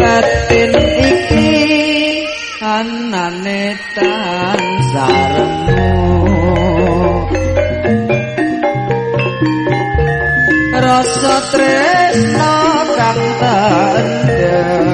Batin iki anane tansarmu Rasa tresna kang tandang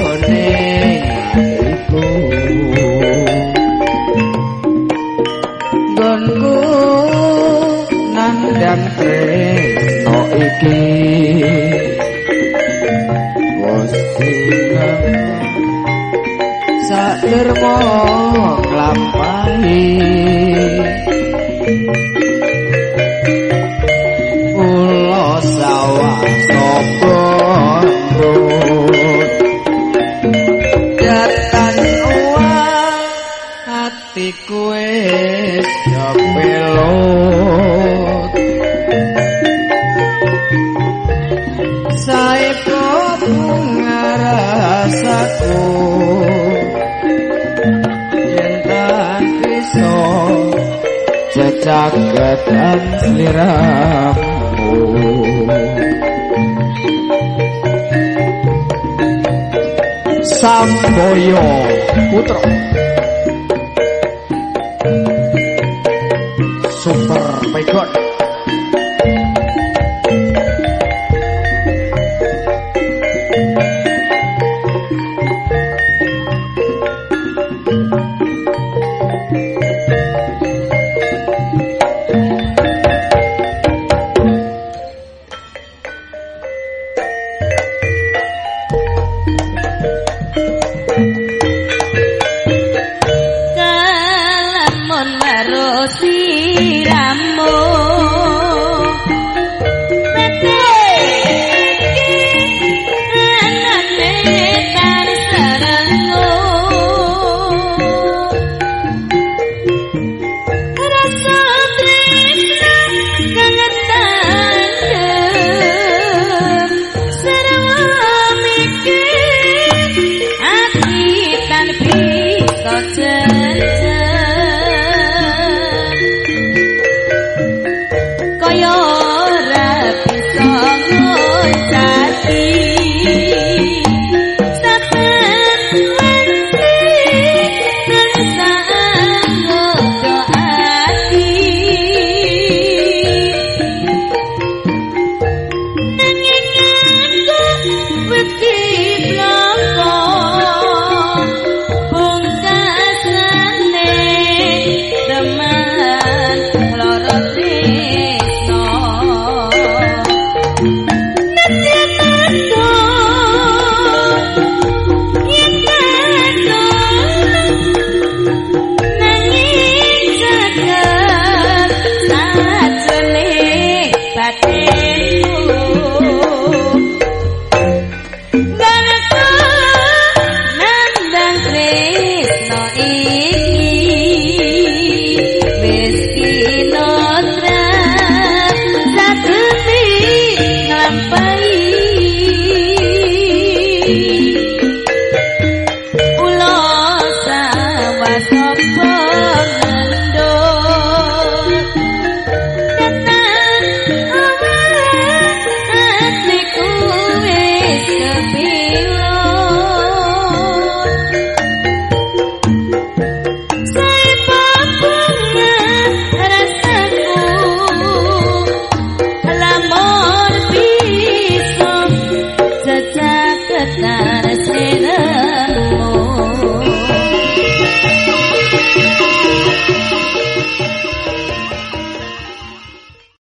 kue sepelot saiko bunga rasaku yen pisau cecak gatan seliramu Sampoyo Putra Putra. karo sliramu Let's say that